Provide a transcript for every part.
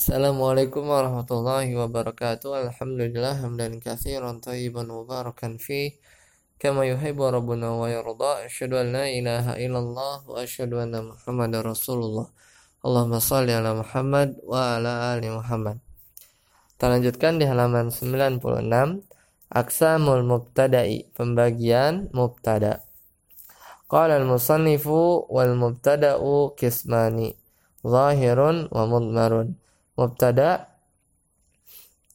Assalamualaikum warahmatullahi wabarakatuh. Alhamdulillah hamdan katsiran tayyiban mubarakan fi kama yuhibbu rabbuna wa yarda. Asyhadu an la ilaha illallah wa asyhadu anna Muhammadar Rasulullah. Allahumma shalli ala Muhammad wa ala ali Muhammad. Kita lanjutkan di halaman 96 Aksamul mubtada'i pembagian mubtada. Qala al-musannifu wal mubtada'u kismani zahirun wa mudmarun mubtada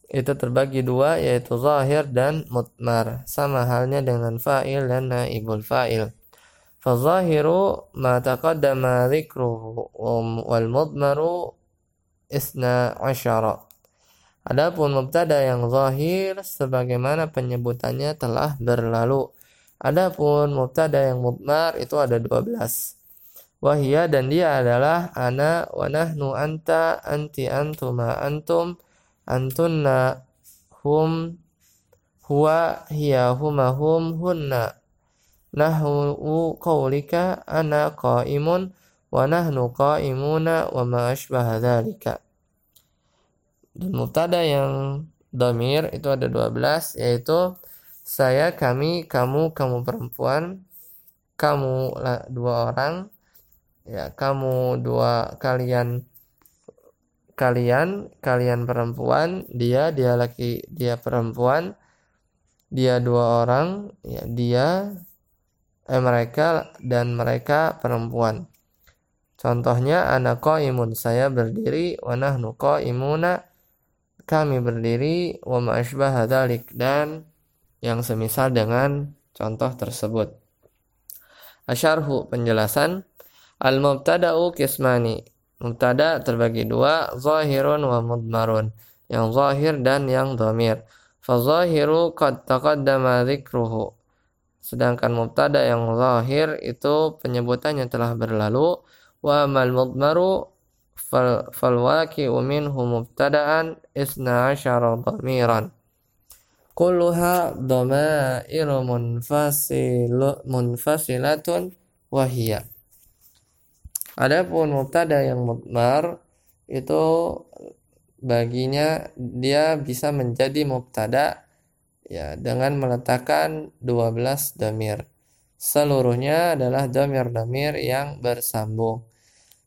itu terbagi dua yaitu zahir dan mutmar sama halnya dengan fa'il dan naibul fa'il. Fazahiru ma taqaddama dzikruhu wal mudmaru isna asyara. Adapun mubtada yang zahir sebagaimana penyebutannya telah berlalu. Adapun mubtada yang mudmar itu ada 12 wahia dan dia adalah ana wa nahnu anta anti antuma antum antunna hum huwa hiya huma hum hunna. Nahwu qawlika ana qaimun wa nahnu qaimuna wa ma ashbaha dzalika dan mubtada yang domir itu ada 12 yaitu saya kami kamu kamu perempuan kamu dua orang ya kamu dua kalian kalian kalian perempuan dia dia laki dia perempuan dia dua orang ya dia eh, mereka dan mereka perempuan. Contohnya anak imun saya berdiri wa nahnu imuna kami berdiri wa ma dan yang semisal dengan contoh tersebut. Asyarhu penjelasan Al-mubtada'u kismani. Mubtada terbagi dua, zahirun wa mudmarun. Yang zahir dan yang dhamir. Fazahiru qad taqaddama dzikruhu. Sedangkan mubtada yang zahir itu penyebutannya telah berlalu. Wa mal mudmaru fal, minhu mubtada'an isna asyara dhamiran. Kulluha dhamairu munfasilu munfasilatun wahiyah. Adapun mubtada yang mudmar itu baginya dia bisa menjadi mubtada ya dengan meletakkan 12 damir. Seluruhnya adalah damir-damir yang bersambung.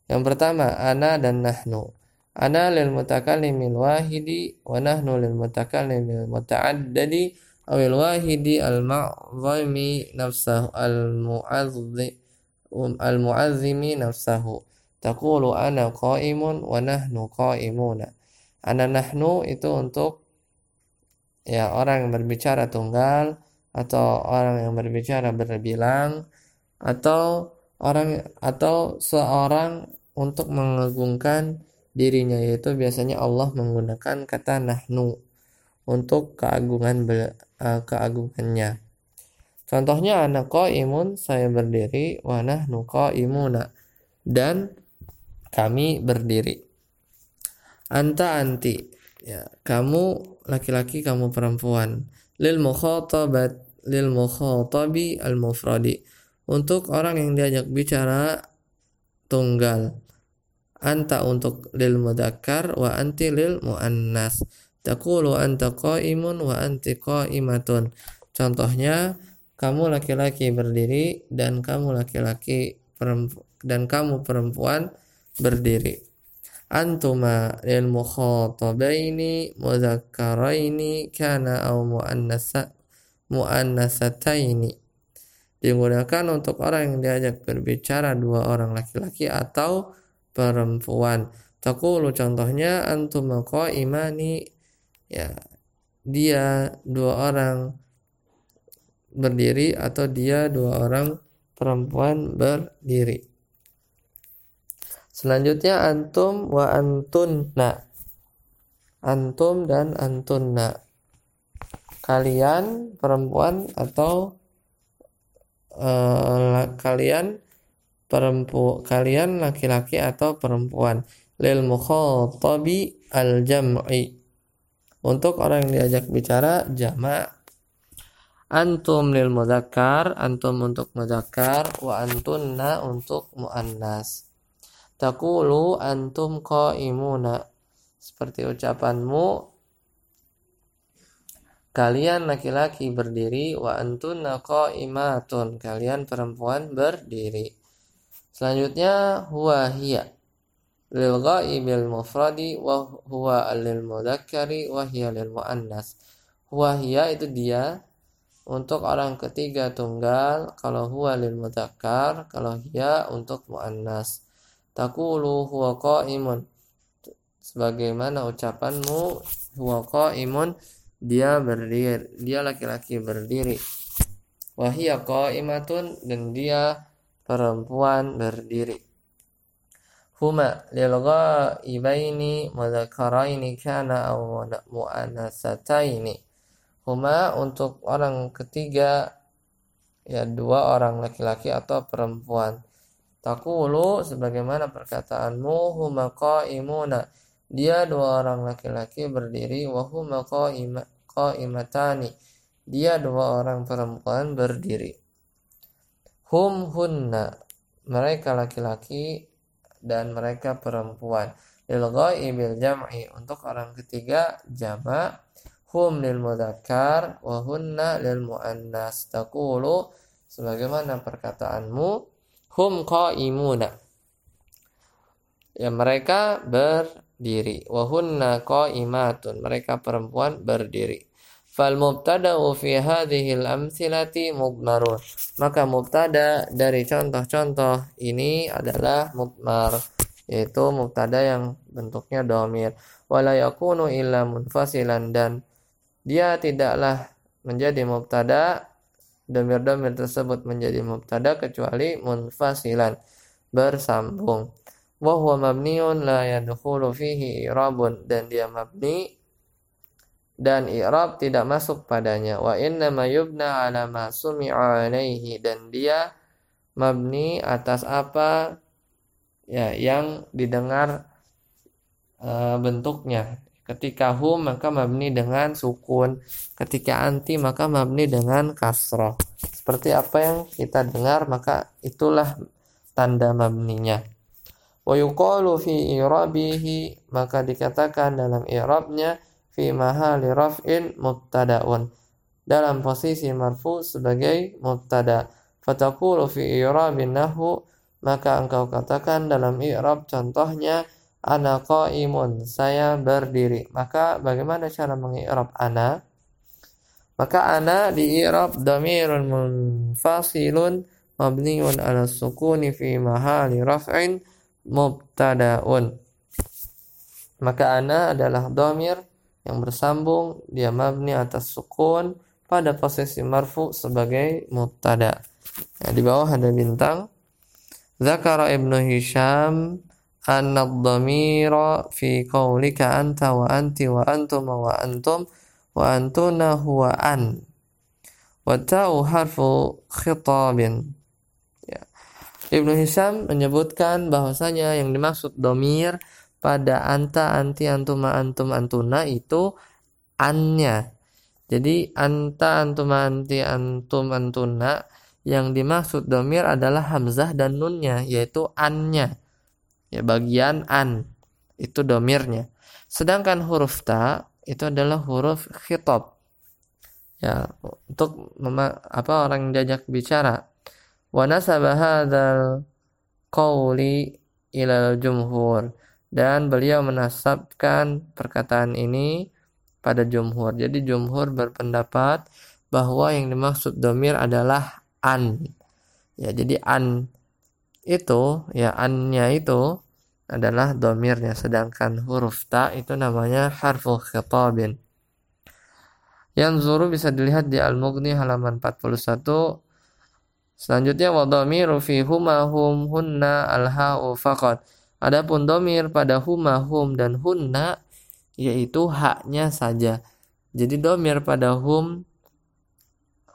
Yang pertama, ana dan nahnu. Ana lil mutakallimil wahidi wa nahnu lil mutakallimil muta'addadi awil wahidi al-ma'zami nafsahu al-mu'azzi Um, al-mu'azzimi nafsahu. Taqulu ana qa'imun wa nahnu qa'imuna. Ana nahnu itu untuk ya orang yang berbicara tunggal atau orang yang berbicara berbilang atau orang atau seorang untuk mengagungkan dirinya yaitu biasanya Allah menggunakan kata nahnu untuk keagungan uh, keagungannya Contohnya anak imun saya berdiri wa nahnu imuna dan kami berdiri. Anta anti ya kamu laki-laki kamu perempuan lil mukhatabat lil mukhatabi al mufradi untuk orang yang diajak bicara tunggal anta untuk lil mudzakkar wa anti lil muannas taqulu anta qaimun wa anti qaimatun contohnya kamu laki-laki berdiri dan kamu laki-laki dan kamu perempuan berdiri. Antuma lil mukhatabaini mudzakkaraini kana au muannasa muannasataini. Digunakan untuk orang yang diajak berbicara dua orang laki-laki atau perempuan. Takulu contohnya antuma imani ya dia dua orang berdiri atau dia dua orang perempuan berdiri. Selanjutnya antum wa antunna. Antum dan antunna. Kalian perempuan atau uh, kalian perempuan kalian laki-laki atau perempuan lil mukhatabi al jam'i untuk orang yang diajak bicara jamak Antum lil mudzakkar, antum untuk mudzakkar, wa antunna untuk muannas. Taqulu antum qaimuna. seperti ucapanmu kalian laki-laki berdiri wa antunna qaimatun kalian perempuan berdiri selanjutnya huwa hiya lil ghaibil mufradi wa huwa lil mudzakkari wa hiya lil muannas huwa hiya itu dia untuk orang ketiga tunggal kalau huwa lil mudzakkar kalau hiya untuk muannas. Taqulu huwa qaimun. Sebagaimana ucapanmu huwa qaimun dia berdiri dia laki-laki berdiri. Wahia qaimatun dan dia perempuan berdiri. Huma lil ghaibaini mudzakkaraini kana aw muannasataini huma untuk orang ketiga ya dua orang laki-laki atau perempuan takulu sebagaimana perkataanmu huma qaimuna dia dua orang laki-laki berdiri wahuma qaimatani. Dia dua orang perempuan berdiri. Hum hunna. Mereka laki-laki dan mereka perempuan. Lil ghaibil jam'i untuk orang ketiga jama' hum lil mudzakkar wa hunna lil muannas. Taqulu sebagaimana perkataanmu hum qaimuna. Ya mereka ber diri wahunna qaimatun mereka perempuan berdiri. Fal mubtada'u fi hadhihi al-amthilati mudmarun. Maka mubtada dari contoh-contoh ini adalah mudmar yaitu mubtada yang bentuknya domir. Wala yakunu illa munfasilan dan dia tidaklah menjadi mubtada. Domir-domir tersebut menjadi mubtada kecuali munfasilan bersambung. Wa huwa mabniun la yadkhulu fihi i'rabun. Dan dia mabni dan i'rab tidak masuk padanya. Wa inna ma yubna ala ma sumi'a alaihi dan dia mabni atas apa ya yang didengar uh, bentuknya ketika hum maka mabni dengan sukun. Ketika anti maka mabni dengan kasroh seperti apa yang kita dengar maka itulah tanda mabninya. Wa yuqalu fi irabihi maka dikatakan dalam i'rabnya fi mahali raf'in mubtada'un dalam posisi marfu sebagai mubtada fataqulu fi i'rabin nahu maka engkau katakan dalam i'rab contohnya ana qaimun saya berdiri. Maka bagaimana cara mengi'rab ana? Maka ana di i'rab dhamirun munfasilun mabniun ala sukuni fi mahali raf'in mubtadaun. Maka ana adalah domir yang bersambung dia mabni atas sukun pada posisi marfu sebagai mubtada. Ya, di bawah ada bintang. Zakara Ibnu Hisham anna dhamira fi qawlika anta wa anti wa antum wa antum wa antuna huwa an wa ta'u harfu khitabin Ibnu Hisham menyebutkan bahwasanya yang dimaksud domir pada anta, anti, antuma, antum, antuna itu annya. Jadi anta, antuma, anti, antum, antuna yang dimaksud domir adalah hamzah dan nunnya yaitu annya. Ya bagian an itu domirnya. Sedangkan huruf ta itu adalah huruf khitab. Ya, untuk apa orang diajak bicara wa nasaba hadzal qawli ila jumhur dan beliau menasabkan perkataan ini pada jumhur. Jadi jumhur berpendapat bahwa yang dimaksud domir adalah an. Ya, jadi an itu ya annya itu adalah domirnya sedangkan huruf ta itu namanya harfu khitabin. Yang zuru bisa dilihat di Al-Mughni halaman 41 Selanjutnya wa dhamiru fi huma hum hunna al-ha'u faqat. Adapun domir pada huma hum dan hunna yaitu haknya saja. Jadi domir pada hum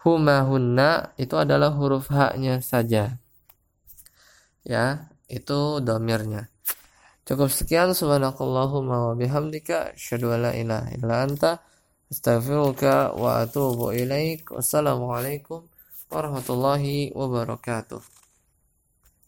huma hunna itu adalah huruf haknya saja. Ya, itu domirnya. Cukup sekian subhanakallahumma wa bihamdika asyhadu an la ilaha illa anta astaghfiruka wa atubu ilaik. Wassalamualaikum warahmatullahi wabarakatuh.